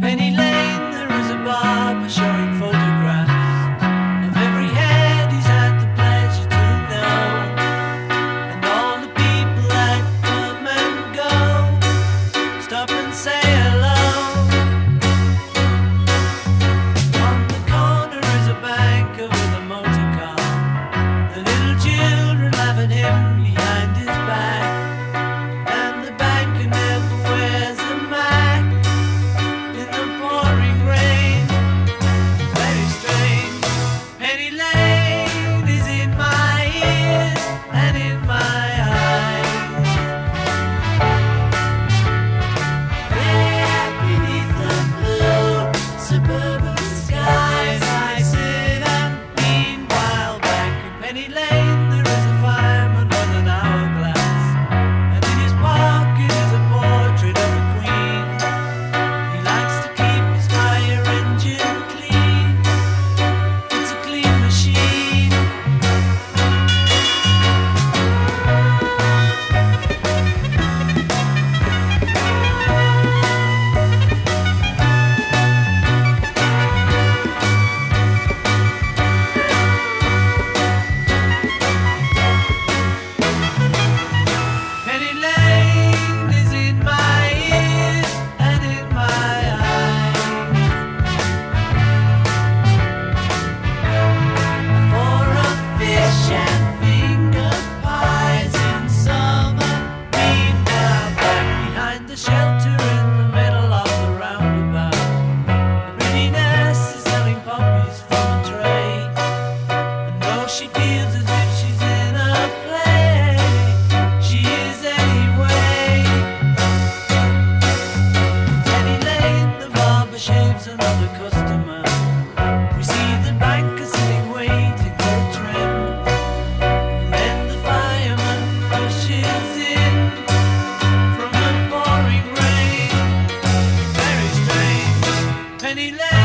Penny Lane, there is a barber showing photographs of every head he's had the pleasure to know, and all the people that come and go stop and say hello. On the corner is a banker with a the little children laughing him. Penny Lane.